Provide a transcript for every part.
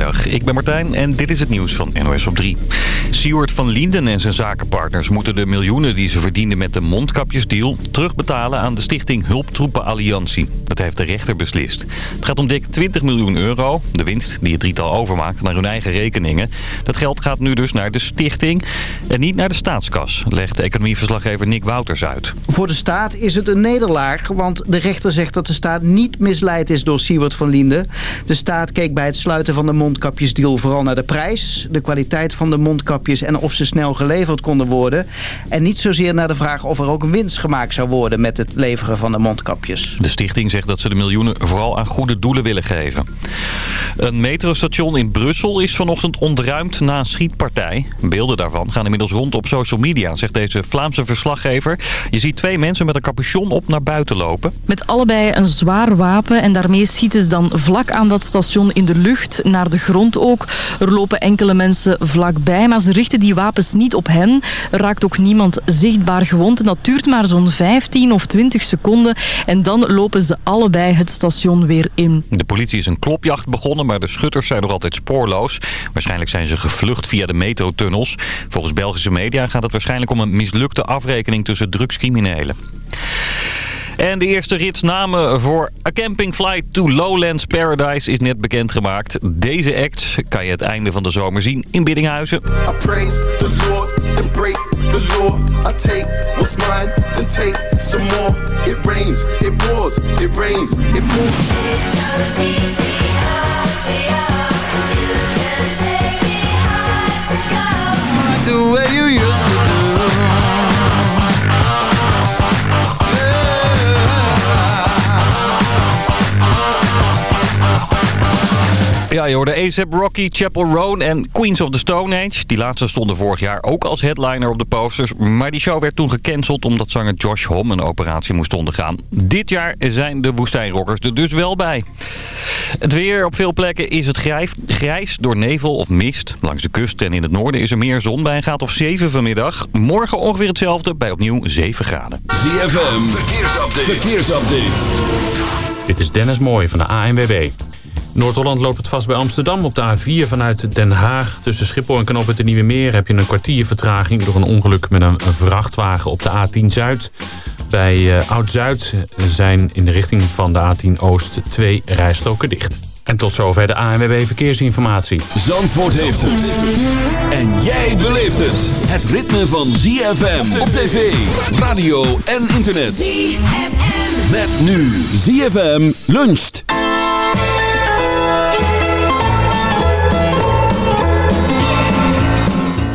Ik ben Martijn en dit is het nieuws van NOS op 3. Siewert van Linden en zijn zakenpartners moeten de miljoenen die ze verdienden met de mondkapjesdeal terugbetalen aan de stichting Hulptroepen Alliantie. Dat heeft de rechter beslist. Het gaat om dik 20 miljoen euro, de winst die het drietal overmaakt naar hun eigen rekeningen. Dat geld gaat nu dus naar de stichting en niet naar de staatskas, legt de economieverslaggever Nick Wouters uit. Voor de staat is het een nederlaag, want de rechter zegt dat de staat niet misleid is door Siewert van Linden. De staat keek bij het sluiten van de mondkapjesdeal vooral naar de prijs, de kwaliteit van de mondkapjes en of ze snel geleverd konden worden. En niet zozeer naar de vraag of er ook een winst gemaakt zou worden met het leveren van de mondkapjes. De stichting zegt dat ze de miljoenen vooral aan goede doelen willen geven. Een metrostation in Brussel is vanochtend ontruimd na een schietpartij. Beelden daarvan gaan inmiddels rond op social media, zegt deze Vlaamse verslaggever. Je ziet twee mensen met een capuchon op naar buiten lopen. Met allebei een zwaar wapen en daarmee schieten ze dan vlak aan dat station in de lucht, naar de grond ook. Er lopen enkele mensen vlakbij, maar ze richten die wapens niet op hen. Er raakt ook niemand zichtbaar gewond en dat duurt maar zo'n 15 of 20 seconden en dan lopen ze allebei het station weer in. De politie is een klopjacht begonnen, maar de schutters zijn nog altijd spoorloos. Waarschijnlijk zijn ze gevlucht via de metrotunnels. Volgens Belgische media gaat het waarschijnlijk om een mislukte afrekening tussen drugscriminelen. En de eerste ritsnamen voor A Camping Flight to Lowlands Paradise is net bekendgemaakt. Deze act kan je het einde van de zomer zien in Biddinghuizen. I praise the Lord and break the law. I take what's mine and take some more. It rains, it pours, it rains, it pours. Je hoorde ASAP Rocky, Chapel Roan en Queens of the Stone Age. Die laatste stonden vorig jaar ook als headliner op de posters. Maar die show werd toen gecanceld omdat zanger Josh Homme een operatie moest ondergaan. Dit jaar zijn de woestijnrockers er dus wel bij. Het weer op veel plekken is het grijs, grijs door nevel of mist. Langs de kust en in het noorden is er meer zon bij een graad of 7 vanmiddag. Morgen ongeveer hetzelfde bij opnieuw 7 graden. ZFM, verkeersupdate. verkeersupdate. Dit is Dennis Mooij van de ANWB. Noord-Holland loopt het vast bij Amsterdam. Op de A4 vanuit Den Haag tussen Schiphol en Knoop de Nieuwe Meer... heb je een kwartier vertraging door een ongeluk met een vrachtwagen op de A10 Zuid. Bij uh, Oud-Zuid zijn in de richting van de A10 Oost twee rijstroken dicht. En tot zover de ANWB Verkeersinformatie. Zandvoort heeft het. En jij beleeft het. Het ritme van ZFM op tv, radio en internet. ZFM. Met nu ZFM luncht.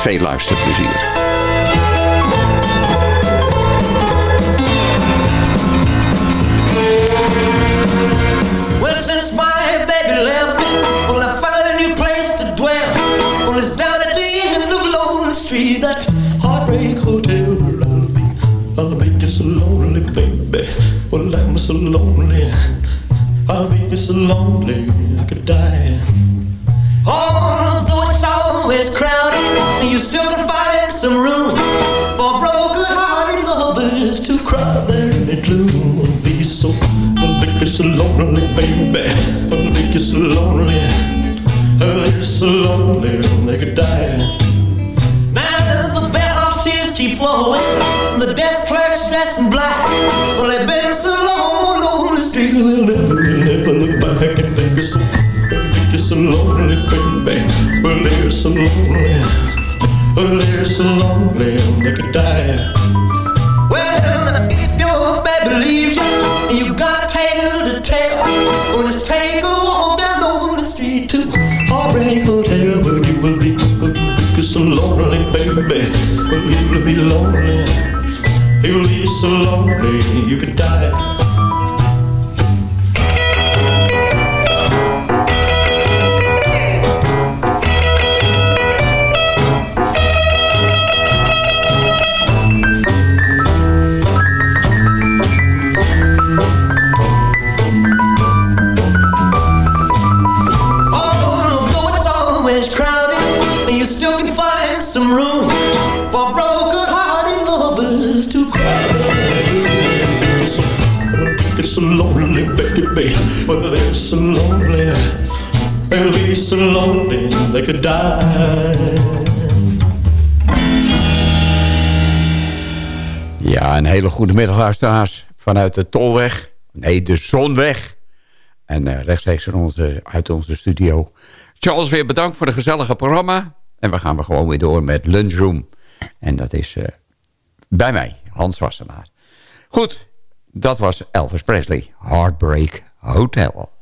Veel luisterplezier. Well, since my baby left me, well, I found a new place to dwell. Well, it's down at the end of Lonely Street, that heartbreak hotel I'll be. I'll just so lonely, baby. Well, I'm so lonely. I'll just so lonely, I could die. Lonely, baby. I'll be so lonely. I'll be so lonely, they could die. Now the bellhop's tears keep flowing. The desk clerk's dressed in black. Well, they've been so long on the street, they'll never, they'll never look back and think it's so, think it's so lonely, baby. Well, they're so lonely. Well, they're so lonely, they could die. Well, if your baby leaves you, be lonely. You'll be so lonely, you could die. Could die. Ja, een hele goede middag luisteraars. Vanuit de Tolweg. Nee, de Zonweg. En uh, rechtstreeks uit onze studio. Charles, weer bedankt voor het gezellige programma. En we gaan we gewoon weer door met Lunchroom. En dat is uh, bij mij, Hans Wassenaar. Goed, dat was Elvis Presley. Heartbreak Hotel.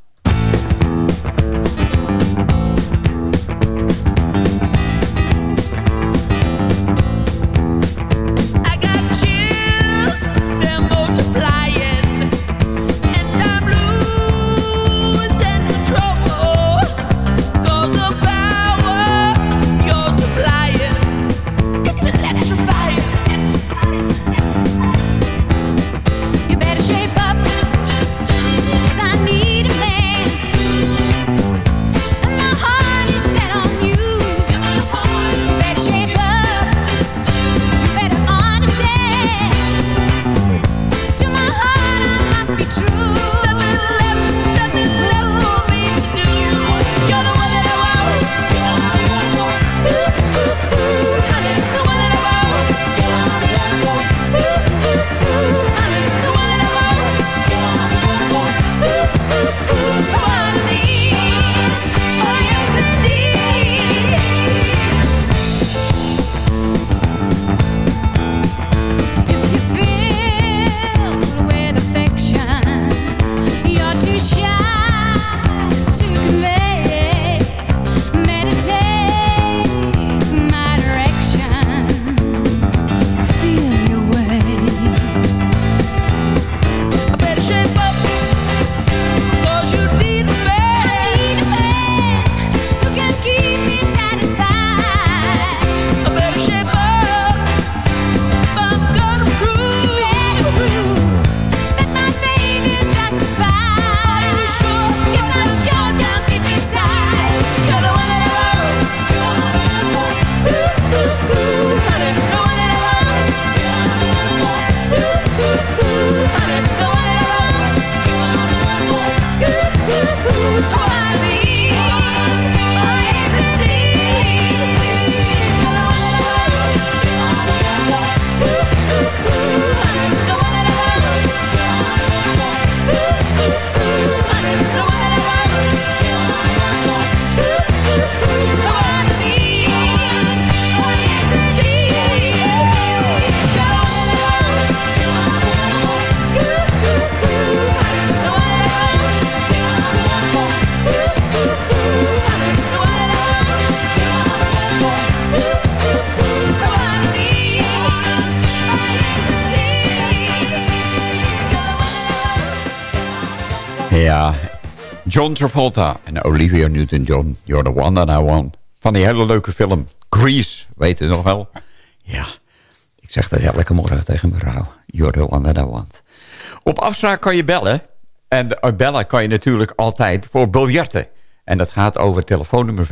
John Travolta en Olivia Newton-John. You're the one that I want. Van die hele leuke film. Grease, weet u nog wel? Ja, ik zeg dat elke morgen tegen mijn vrouw. You're the one that I want. Op afspraak kan je bellen. En uh, bellen kan je natuurlijk altijd voor biljarten. En dat gaat over telefoonnummer 5740330.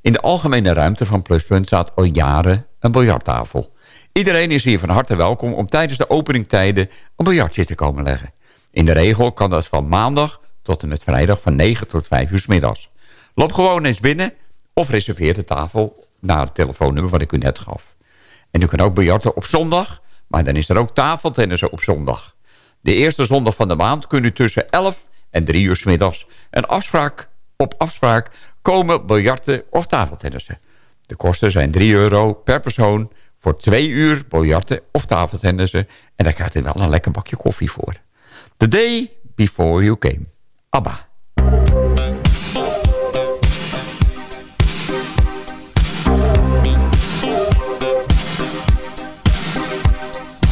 In de algemene ruimte van Pluspunt staat al jaren een biljarttafel. Iedereen is hier van harte welkom om tijdens de openingtijden een biljartje te komen leggen. In de regel kan dat van maandag tot en met vrijdag van 9 tot 5 uur s middags. Loop gewoon eens binnen of reserveer de tafel naar het telefoonnummer wat ik u net gaf. En u kan ook biljarten op zondag, maar dan is er ook tafeltennissen op zondag. De eerste zondag van de maand kunt u tussen 11 en 3 uur s middags een afspraak op afspraak komen biljarten of tafeltennissen. De kosten zijn 3 euro per persoon voor 2 uur biljarten of tafeltennissen. En daar krijgt u wel een lekker bakje koffie voor. The Day Before You Came. ABBA.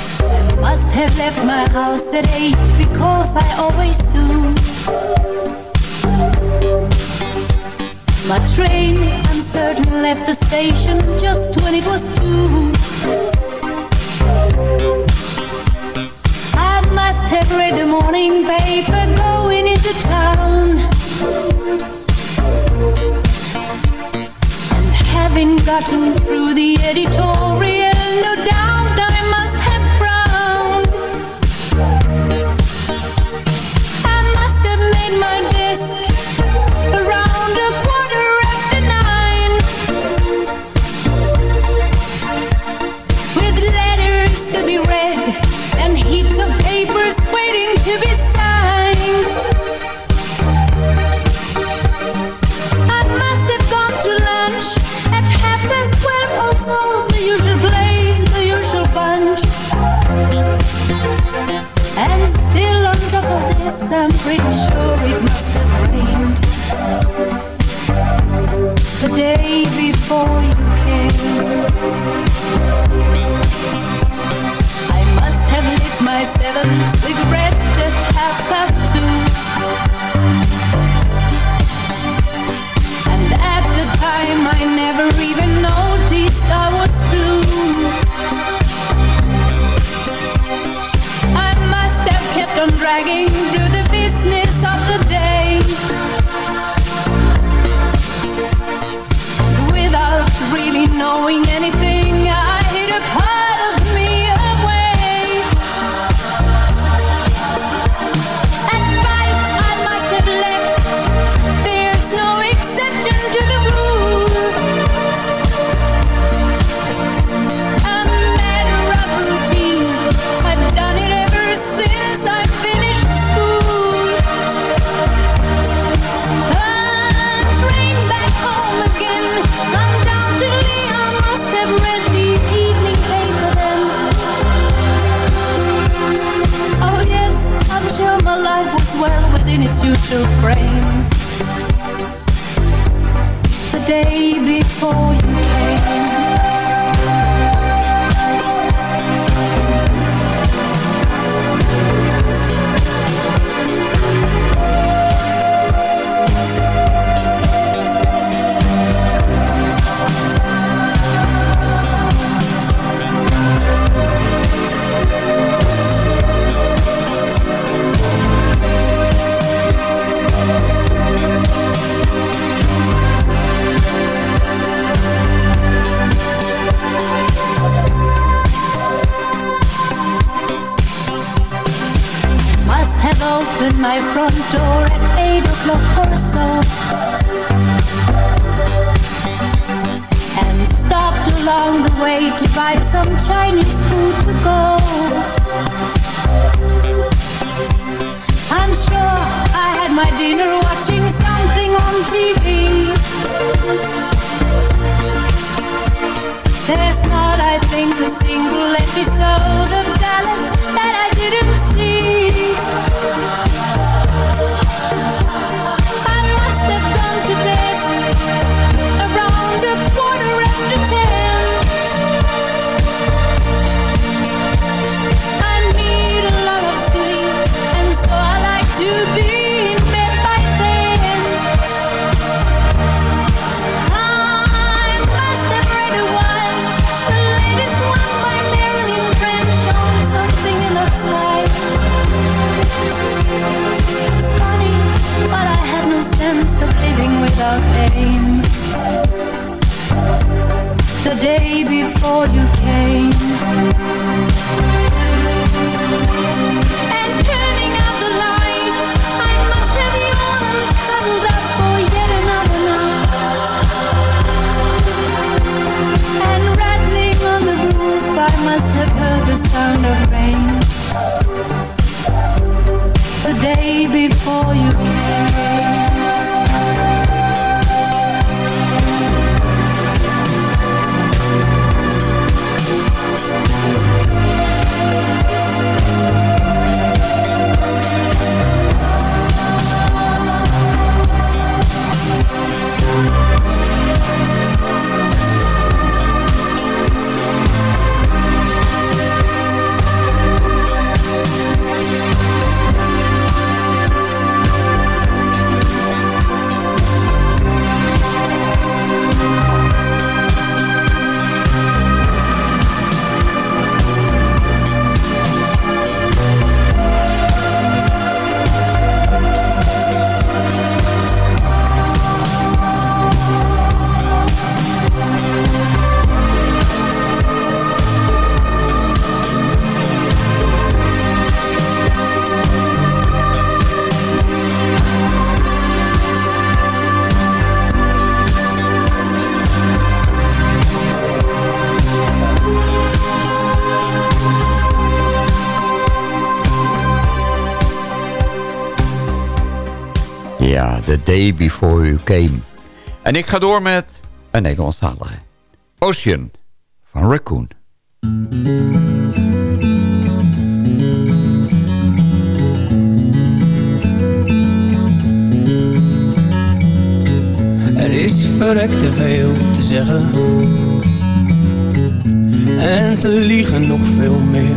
I must have left my house at eight because I always do. My train, I'm certain, left the station just when it was two. Must have read the morning paper going into town. And having gotten through the editorial, no doubt I'm pretty sure it must have rained. The day before you came. I must have lit my seventh cigarette at half past two. And at the time I never even noticed I was blue. I must have kept on dragging of the day. to friends. Opened my front door at eight o'clock or so. And stopped along the way to buy some Chinese food to go. I'm sure I had my dinner watching something on TV There's not, I think, a single episode day before you came. And turning out the light, I must have yawned and cuddled up for yet another night. And rattling on the roof, I must have heard the sound of rain. The day before Day Before You Came. En ik ga door met een Nederlandstalige. Ocean van Raccoon. Er is verrekte veel te zeggen. En te liegen nog veel meer.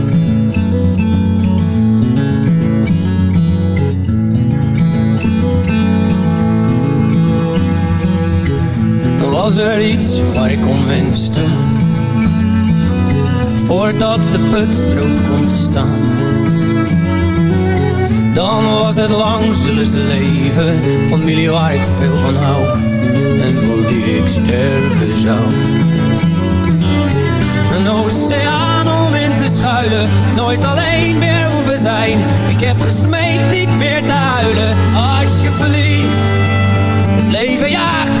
Was er iets waar ik om wenste. Voordat de put droog komt te staan. Dan was het lang leven. Familie waar ik veel van hou. En voor wie ik sterven zou. Een oceaan om in te schuilen. Nooit alleen meer hoeven zijn. Ik heb gesmeekt niet meer te huilen. Alsjeblieft. Het leven jaagt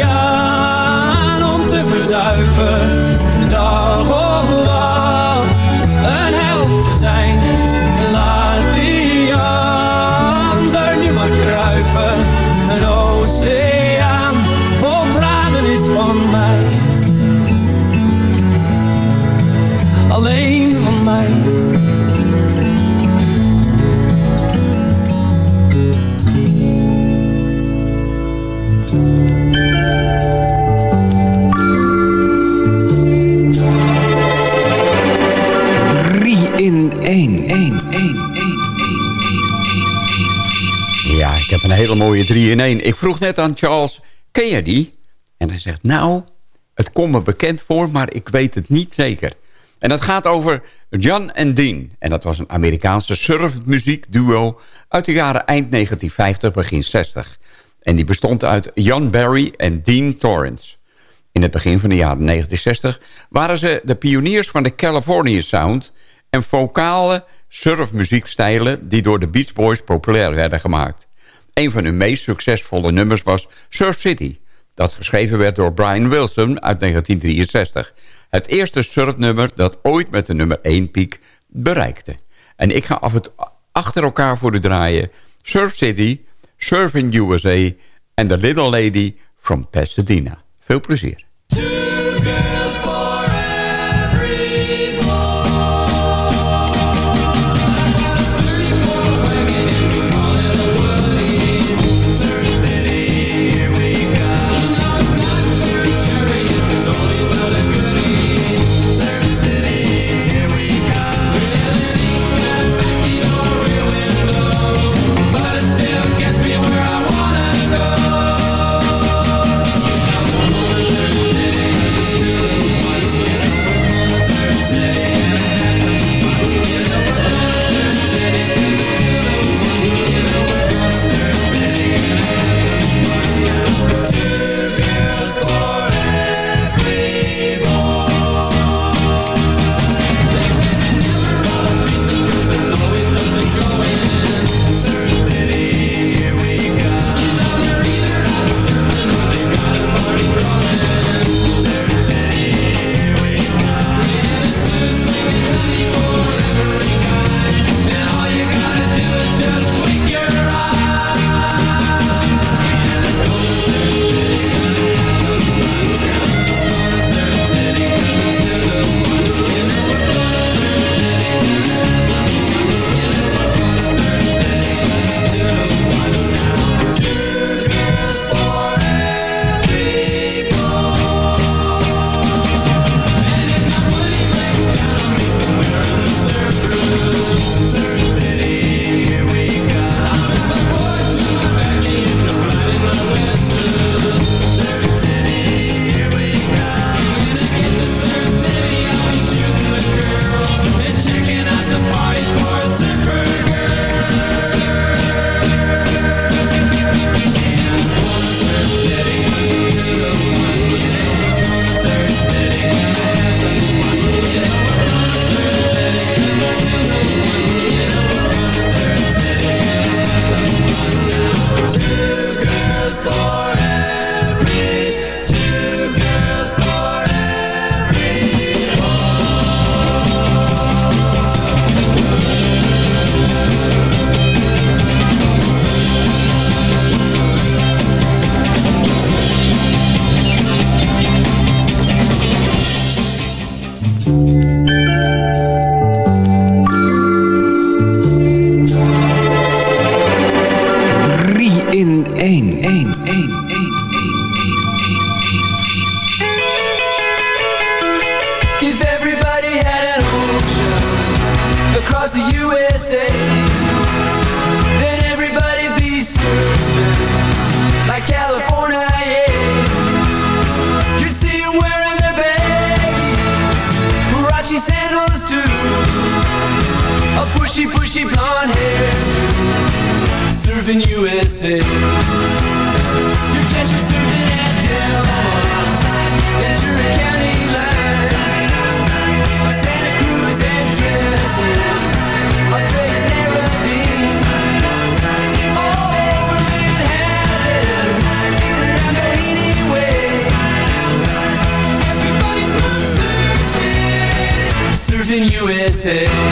verzuipen. Dag of nacht, een held te zijn. Laat die ander nu maar kruipen. Een oceaan vol tranen is van mij. Alleen van mij. Een hele mooie 3 in 1. Ik vroeg net aan Charles, ken je die? En hij zegt, nou, het komt me bekend voor, maar ik weet het niet zeker. En dat gaat over John en Dean. En dat was een Amerikaanse surfmuziekduo uit de jaren eind 1950, begin 60. En die bestond uit Jan Barry en Dean Torrance. In het begin van de jaren 1960 waren ze de pioniers van de California Sound... en vocale surfmuziekstijlen die door de Beach Boys populair werden gemaakt. Een van hun meest succesvolle nummers was Surf City... dat geschreven werd door Brian Wilson uit 1963. Het eerste surfnummer dat ooit met de nummer 1 piek bereikte. En ik ga af het achter elkaar voor u draaien... Surf City, Surfing USA en The Little Lady from Pasadena. Veel plezier. USA.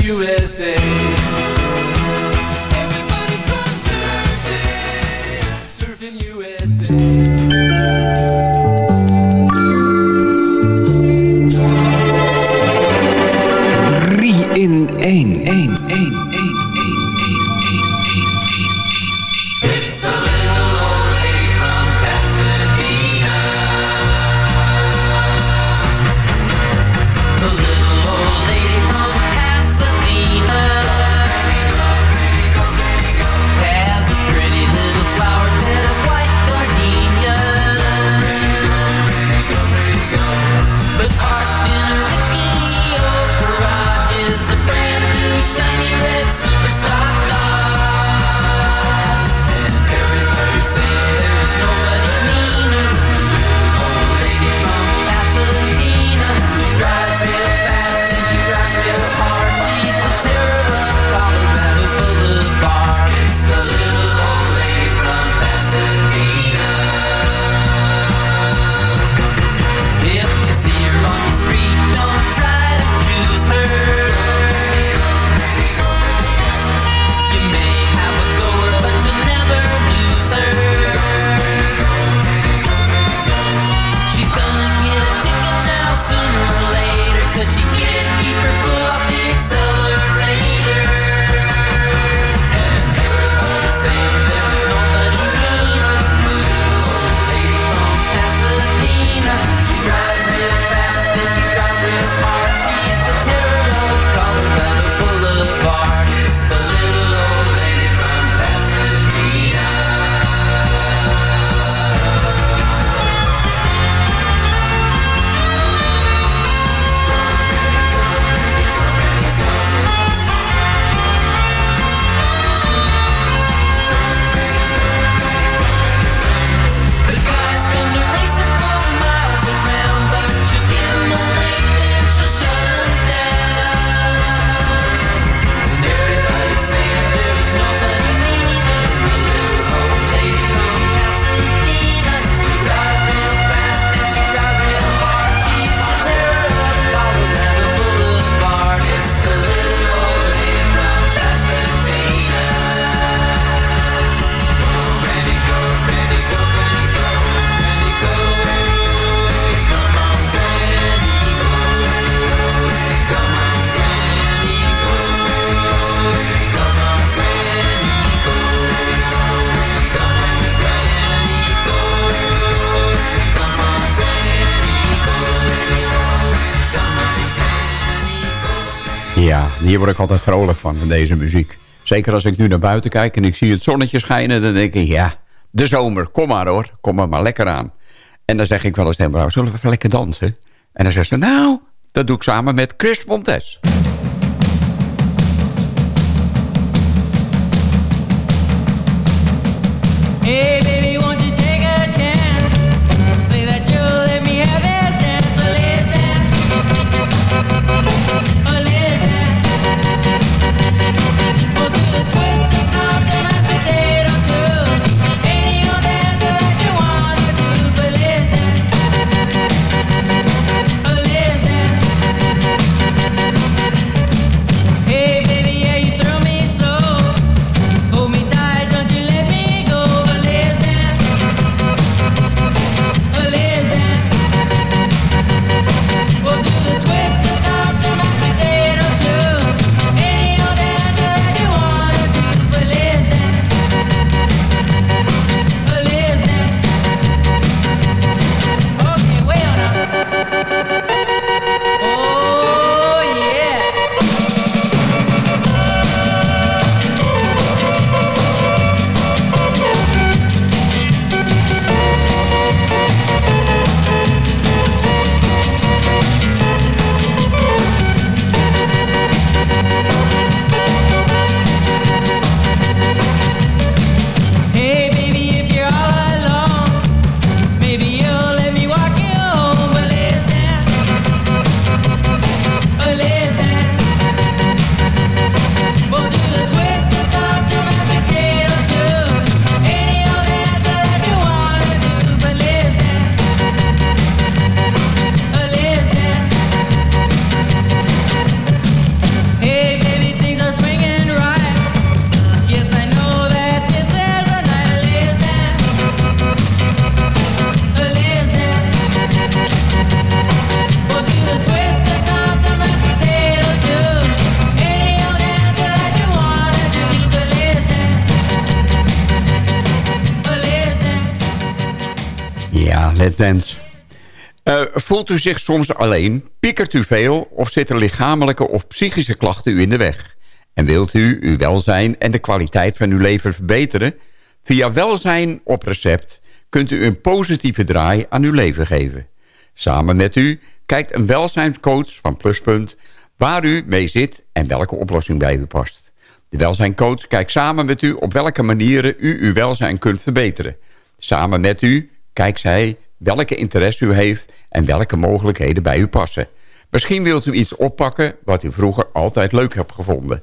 USA. Word ik altijd vrolijk van, deze muziek. Ze Zeker als ik nu naar buiten kijk en ik zie het zonnetje schijnen... dan denk ik, ja, de zomer, kom maar hoor. Kom er maar lekker aan. En dan zeg ik wel eens tegen mevrouw, zullen we even lekker dansen? En dan zegt ze, nou, dat doe ik samen met Chris Montes. Voelt u zich soms alleen? Piekert u veel? Of zitten lichamelijke of psychische klachten u in de weg? En wilt u uw welzijn en de kwaliteit van uw leven verbeteren? Via Welzijn op Recept kunt u een positieve draai aan uw leven geven. Samen met u kijkt een welzijnscoach van Pluspunt... waar u mee zit en welke oplossing bij u past. De welzijncoach kijkt samen met u op welke manieren u uw welzijn kunt verbeteren. Samen met u kijkt zij welke interesse u heeft en welke mogelijkheden bij u passen. Misschien wilt u iets oppakken wat u vroeger altijd leuk hebt gevonden.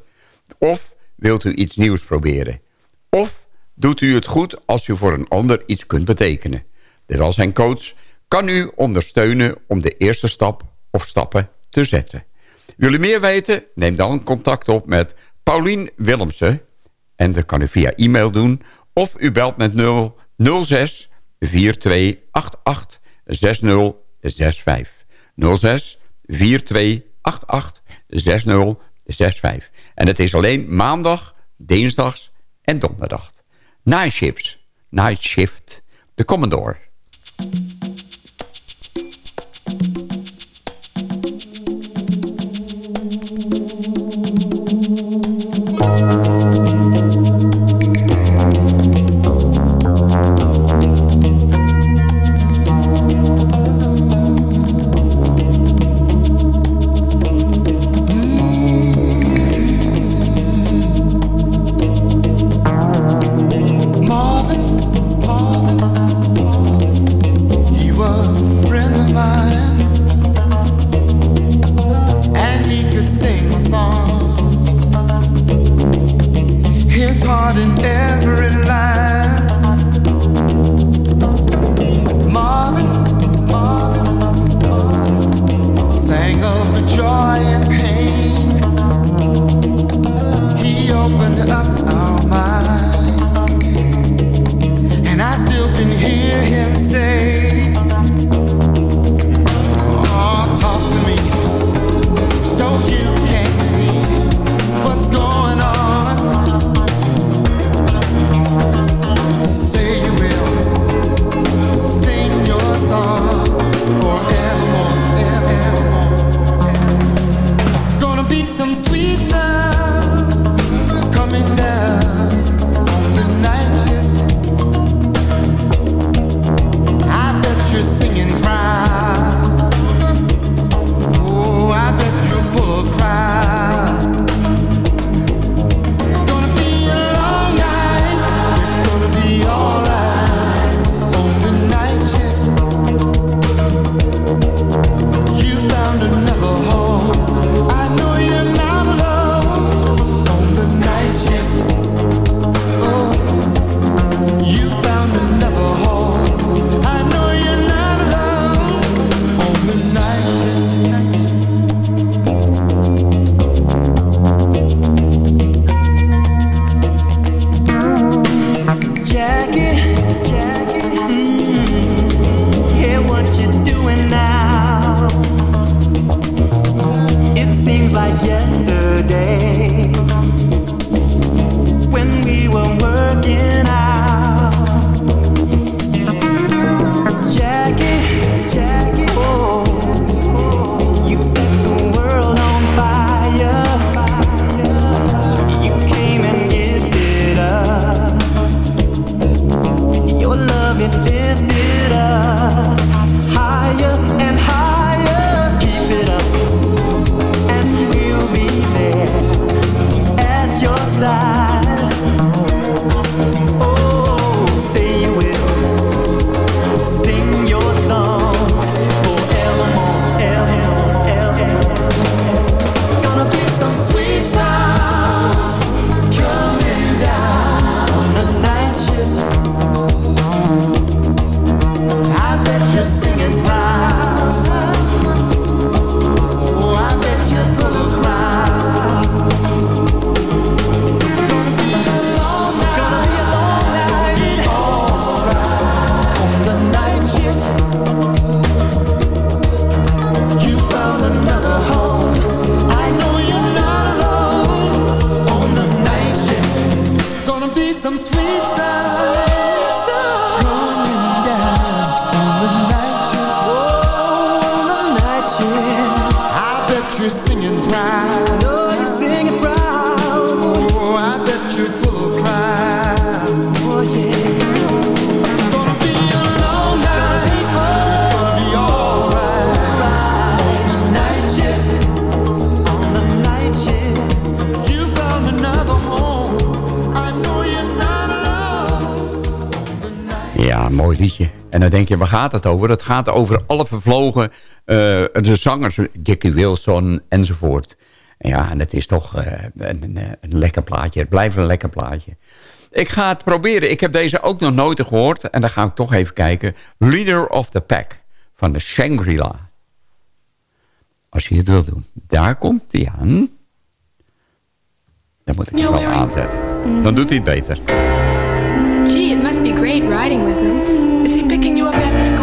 Of wilt u iets nieuws proberen. Of doet u het goed als u voor een ander iets kunt betekenen. De welzijncoach kan u ondersteunen om de eerste stap of stappen te zetten. Wil u meer weten? Neem dan contact op met Paulien Willemsen. En dat kan u via e-mail doen. Of u belt met 0 06 4288 6065. 06 4288 6065. En het is alleen maandag, dinsdags en donderdag. Night Shifts. Night Shift. De Commodore. Je, waar gaat het over? Het gaat over alle vervlogen eh, de zangers, Jackie Wilson enzovoort. Ja, en het is toch eh, een, een, een lekker plaatje. Het blijft een lekker plaatje. Ik ga het proberen. Ik heb deze ook nog nooit gehoord. En dan ga ik toch even kijken. Leader of the Pack van de Shangri-La. Als je het wil doen. Daar komt hij aan. Dan moet ik hem wel aanzetten. Dan doet hij het beter. Gee, it must be great riding with him. Is he picking you up after school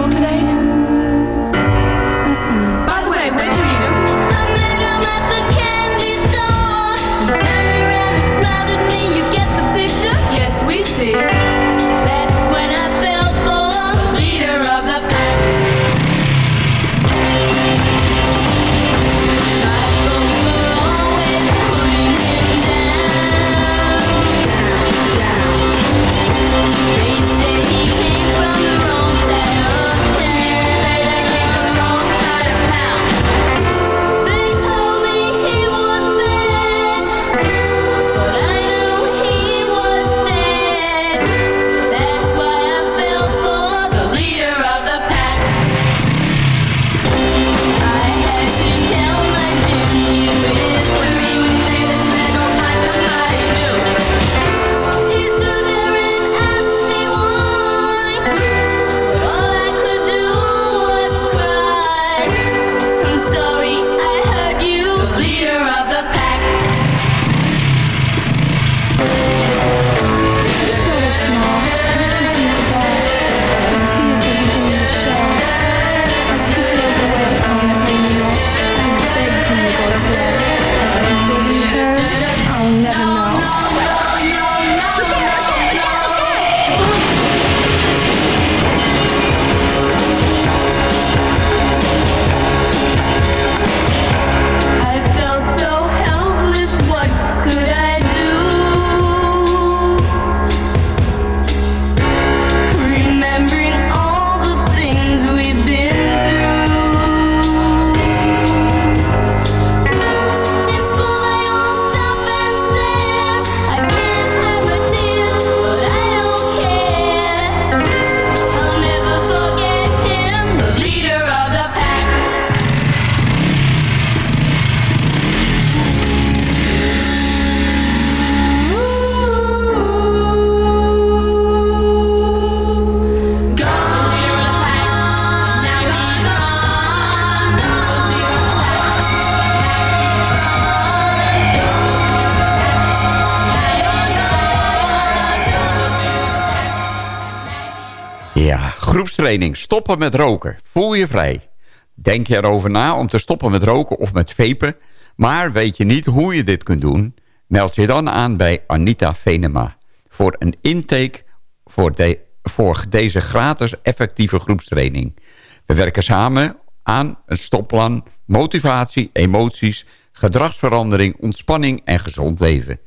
Stoppen met roken. Voel je vrij. Denk je erover na om te stoppen met roken of met vapen... maar weet je niet hoe je dit kunt doen... meld je dan aan bij Anita Venema... voor een intake voor deze gratis effectieve groepstraining. We werken samen aan een stopplan, motivatie, emoties... gedragsverandering, ontspanning en gezond leven.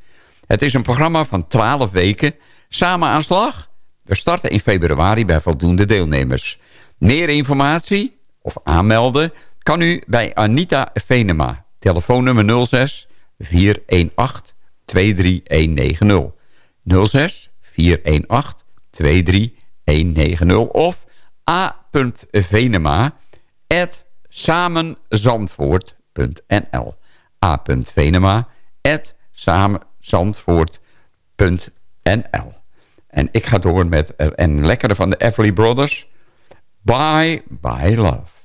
Het is een programma van 12 weken. Samen aan slag? We starten in februari bij voldoende deelnemers. Meer informatie of aanmelden kan u bij Anita Venema. Telefoonnummer 06 418 23190. 06 418 23190 of a.venema at samenzandvoort.nl a.venema at samenzandvoort.nl En ik ga door met een lekkere van de Everly Brothers. Bye, bye love.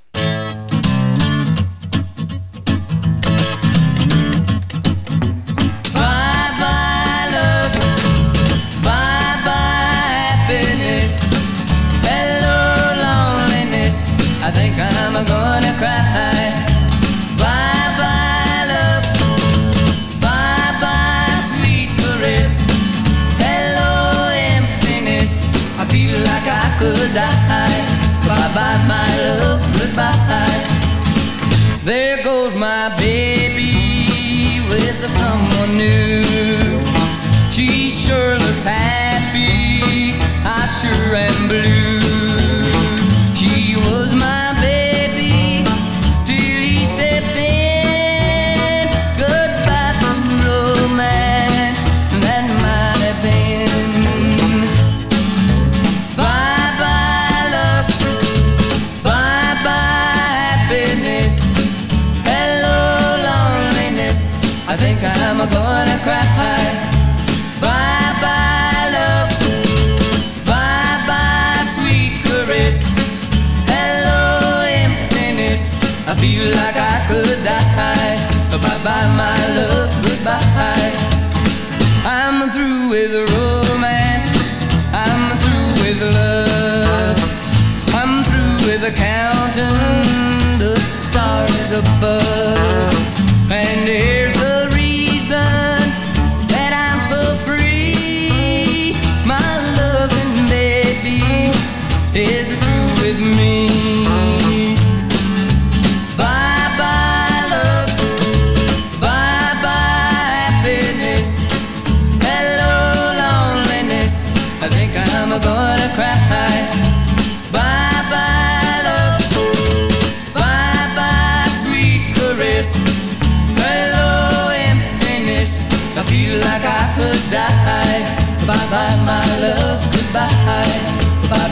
Someone new. She sure looks happy. I sure am blue. Feel like I could die. Bye bye my love. Goodbye. I'm through with romance. I'm through with love. I'm through with counting the stars above. And here's the reason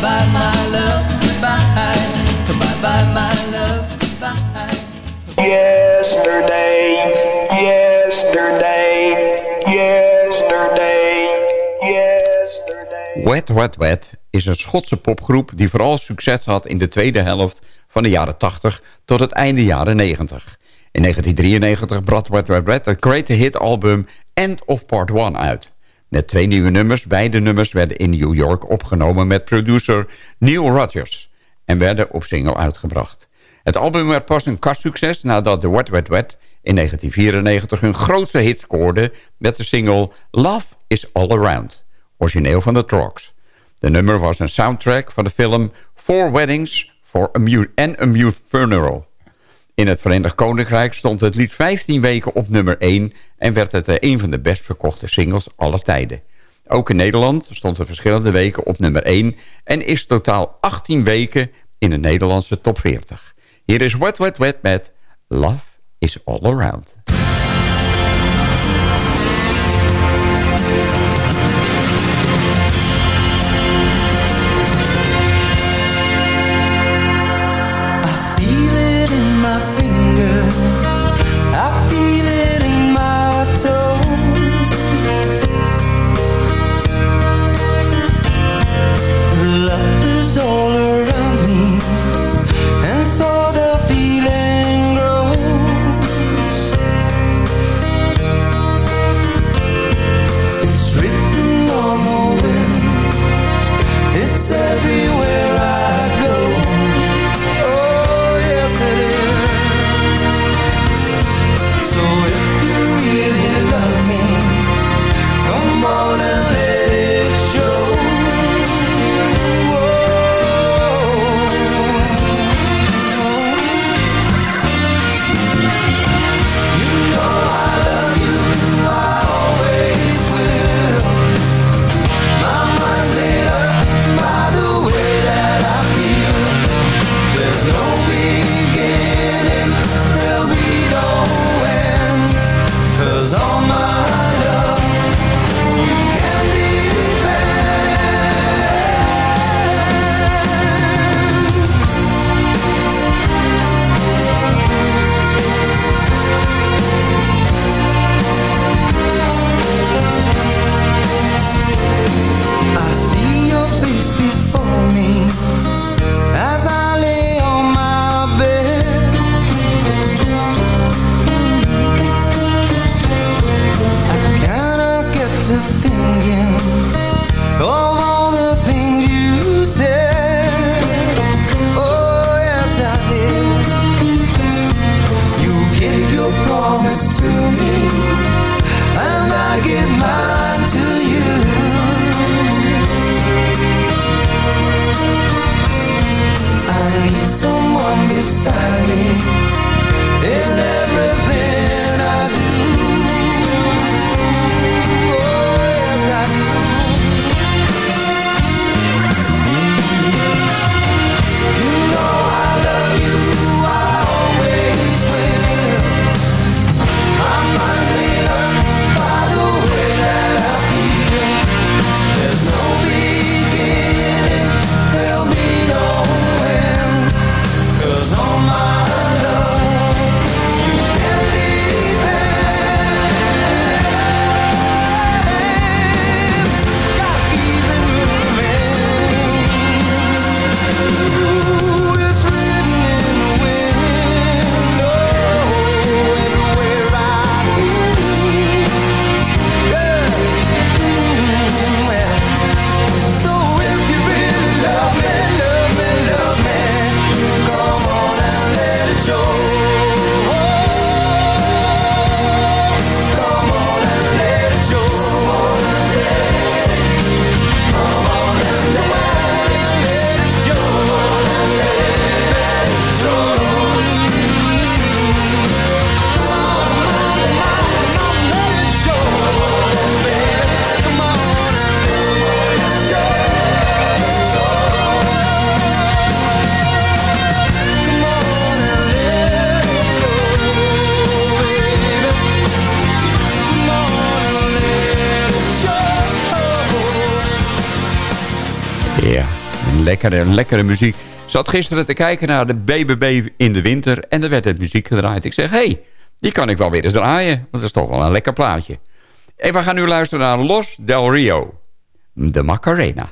Bye bye my love. Goodbye. Bye bye my love. Goodbye. Yesterday, yesterday, yesterday, yesterday. Wet Wet Wet is een Schotse popgroep die vooral succes had in de tweede helft van de jaren 80 tot het einde jaren 90. In 1993 bracht Wet Wet Wet het great hit album End of Part 1 uit. Met twee nieuwe nummers, beide nummers werden in New York opgenomen met producer Neil Rogers en werden op single uitgebracht. Het album werd pas een kastsucces nadat de Wet Wet Wet in 1994 hun grootste hit scoorde met de single Love is All Around, origineel van de Trogs. De nummer was een soundtrack van de film Four Weddings for a and a Mute Funeral. In het Verenigd Koninkrijk stond het lied 15 weken op nummer 1... en werd het een van de best verkochte singles aller tijden. Ook in Nederland stond het verschillende weken op nummer 1... en is totaal 18 weken in de Nederlandse top 40. Hier is Wet Wet Wet met Love is All Around. Lekkere, lekkere muziek. Zat gisteren te kijken naar de BBB in de winter... en er werd het muziek gedraaid. Ik zeg, hé, hey, die kan ik wel weer eens draaien. Want dat is toch wel een lekker plaatje. En we gaan nu luisteren naar Los Del Rio. De Macarena.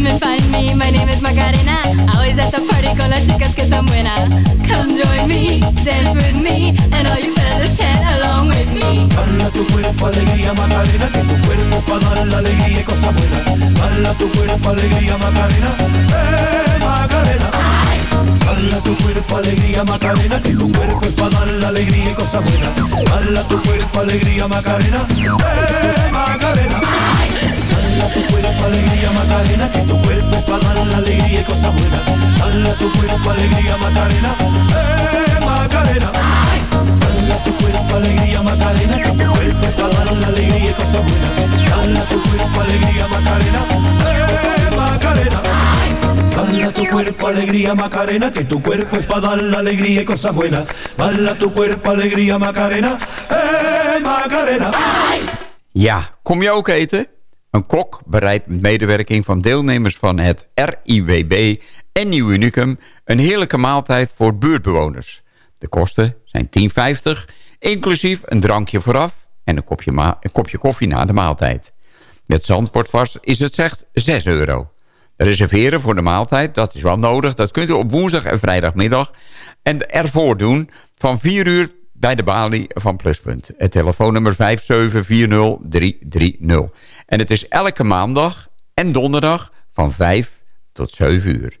Come and find me, my name is Macarena Always at the party con las chicas que están buenas Come join me, dance with me And all you fellas chant along with me Hala tu cuerpo alegría Macarena, que tu cuerpo para dar la alegría y cosas buenas. Hala tu cuerpo alegría Macarena, eh Macarena. Hala alegría Macarena, que tu cuerpo es para dar la alegría y cosas buenas. Dale tu cuerpo alegría Macarena, eh Macarena. Dale a tu cuerpo alegría Macarena, que tu cuerpo para dar la alegría y cosas buenas. Dale a tu cuerpo alegría Macarena, eh Macarena. Dale a tu cuerpo alegría Macarena, que tu cuerpo es para dar la alegría y cosas buenas. Dale a tu cuerpo alegría Macarena, eh Macarena. Dale a tu cuerpo alegría Macarena, que tu cuerpo es para dar la alegría y cosas buenas. Dale a tu cuerpo alegría Macarena, eh Macarena. Ja, kom je ook eten? Een kok bereidt met medewerking van deelnemers van het RIWB en Nieuw Unicum... een heerlijke maaltijd voor buurtbewoners. De kosten zijn 10,50, inclusief een drankje vooraf... en een kopje, een kopje koffie na de maaltijd. Met Zandvoortvast is het slechts 6 euro. Reserveren voor de maaltijd, dat is wel nodig. Dat kunt u op woensdag en vrijdagmiddag. En ervoor doen van 4 uur bij de balie van Pluspunt. Het telefoonnummer 5740330. En het is elke maandag en donderdag van 5 tot 7 uur.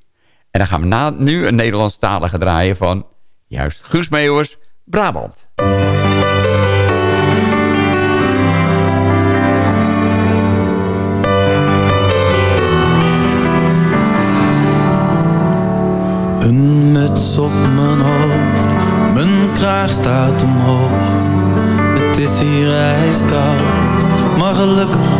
En dan gaan we nu een Nederlandstalige draaien van... juist Guus Meeuwers, Brabant. Een muts op mijn hoofd, mijn kraag staat omhoog. Het is hier ijskoud, maar gelukkig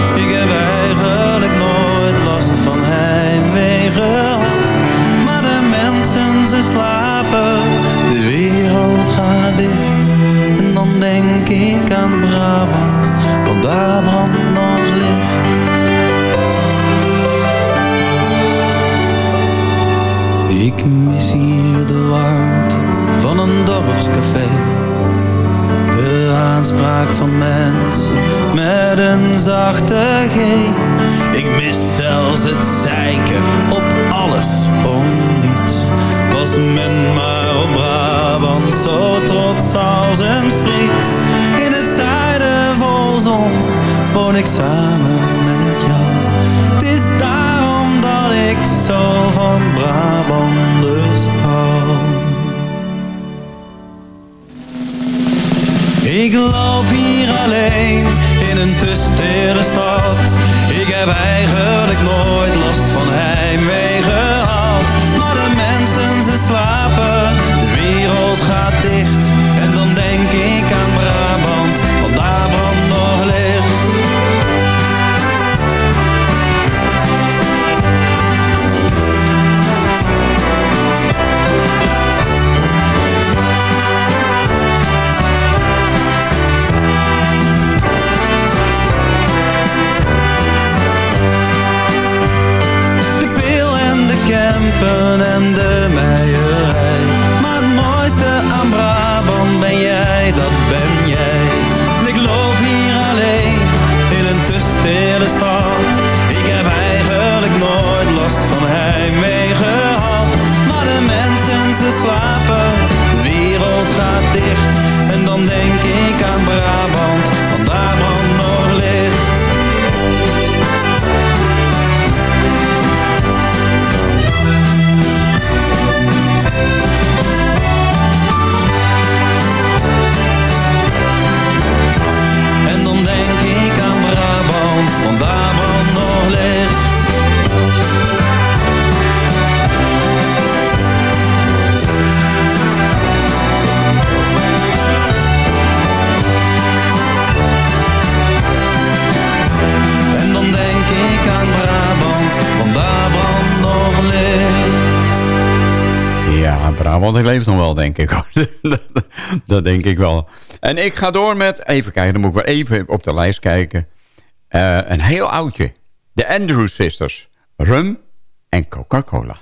Aan Brabant, want daar brandt nog licht. Ik mis hier de warmte van een dorpscafé. De aanspraak van mensen met een zachte G. Ik mis zelfs het zeiken op alles om niets. Was men maar op Brabant zo trots als een Fries. Zon woon ik samen met jou. Het is daarom dat ik zo van Brabanders hou. Ik loop hier alleen in een te stad. Ik heb eigenlijk nooit last van heimwee dat ben jij. Ik loop hier alleen in een te stille stad. Ik heb eigenlijk nooit last van heimwee gehad. Maar de mensen ze slapen, de wereld gaat dicht. En dan denk ik aan Brabant, Brabant leeft nog wel, denk ik. dat denk ik wel. En ik ga door met, even kijken, dan moet ik maar even op de lijst kijken. Eh, een heel oudje. De Andrew Sisters. Rum en Coca-Cola.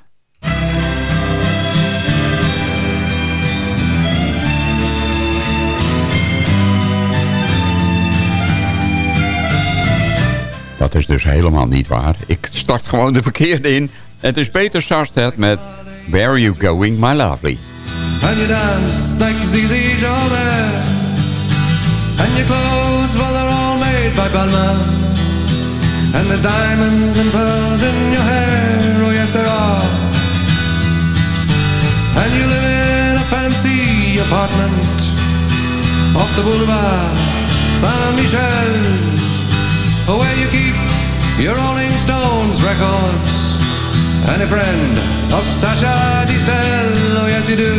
Dat is dus helemaal niet waar. Ik start gewoon de verkeerde in. Het is Peter Sarstedt met Where Are You Going, My Lovely. And you dance like ZZ Jolly And your clothes, well they're all made by Balmain. And there's diamonds and pearls in your hair, oh yes there are. And you live in a fancy apartment Off the boulevard Saint-Michel Where you keep your Rolling Stones records and a friend of Sasha Distel, oh yes you do.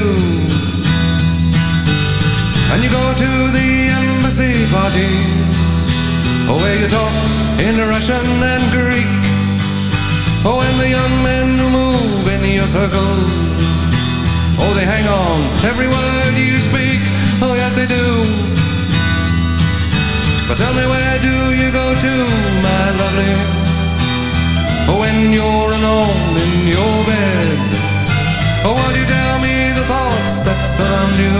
And you go to the embassy parties, oh where you talk in Russian and Greek. Oh, and the young men who move in your circle, oh they hang on every word you speak, oh yes they do. But tell me where do you go to, my lovely? Oh, when you're alone in your bed? Oh, won't you tell me the thoughts that surround you?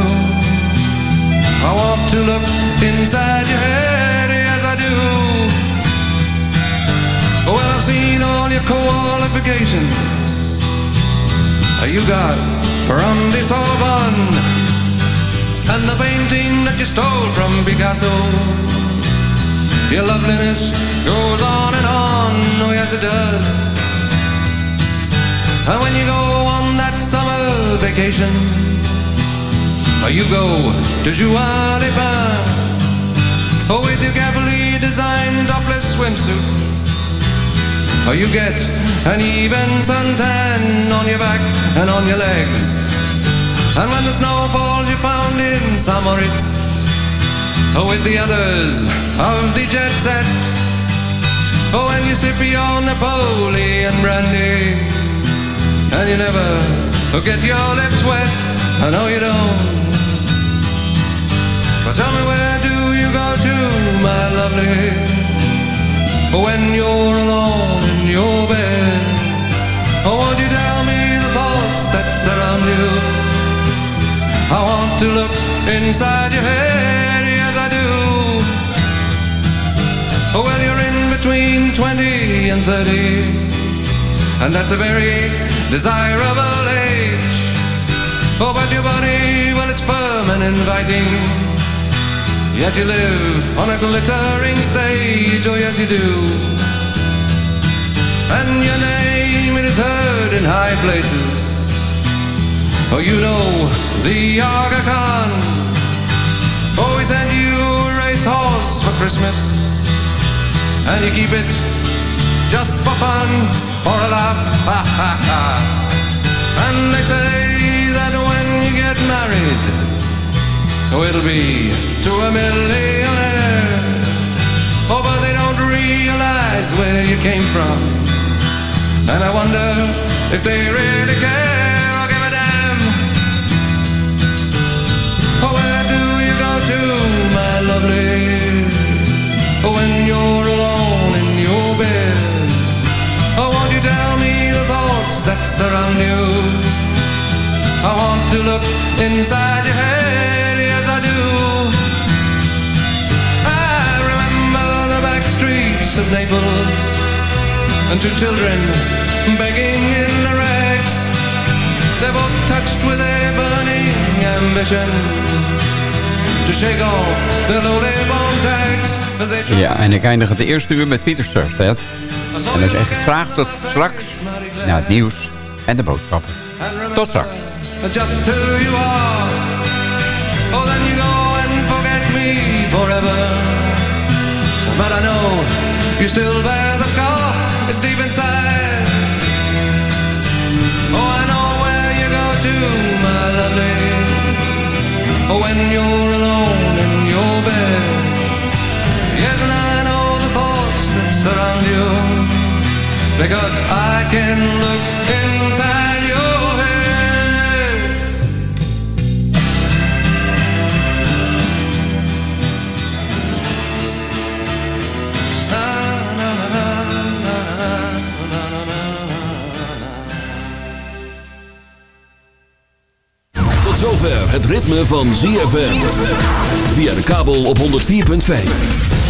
I want to look inside your head, yes I do. Oh, well, I've seen all your qualifications. You got from the Sorbonne and the painting that you stole from Picasso. Your loveliness goes on and on, oh yes it does. And when you go on that summer vacation, you go to Juan or with your carefully designed topless swimsuit, or you get an even suntan on your back and on your legs. And when the snow falls, you're found in Samoritz Oh, with the others of the jet set. Oh, and you sip your Napoleon brandy, and you never get your lips wet. I know you don't. But tell me, where do you go to, my lovely? Oh, when you're alone in your bed. Oh, won't you tell me the thoughts that surround you? I want to look inside your head, yes I do. Oh, well, you're between 20 and 30, and that's a very desirable age. Oh, but your body, well, it's firm and inviting. Yet you live on a glittering stage, oh yes you do. And your name, it is heard in high places. Oh, you know the Aga Khan. Oh, you a racehorse for Christmas, and you keep it just for fun, for a laugh. Ha ha ha. And they say that when you get married, it'll be to a millionaire. Oh, but they don't realize where you came from, and I wonder if they really care. I'll give a damn. Oh, where do you go to, my lovely? When you're that surround you? I want to look inside your head, yes I do. I remember the back streets of Naples and two children begging in the rags. They're both touched with a burning ambition to shake off their lowly bone tags as Ja, en ik eindig het eerste uur met Pieter Surstedt. En dan zeg ik graag tot straks naar het nieuws en de boodschappen. Tot straks. who you are. Then you go and forget me forever. But I know you still bear the scar. It's deep inside. Oh, I know where you go to, my lovely. Oh, when you're alone in your bed. Yes, and I know the thoughts that surround you. Because I can look inside your head. Tot zover het ritme van ZFM. Via de kabel op 104.5.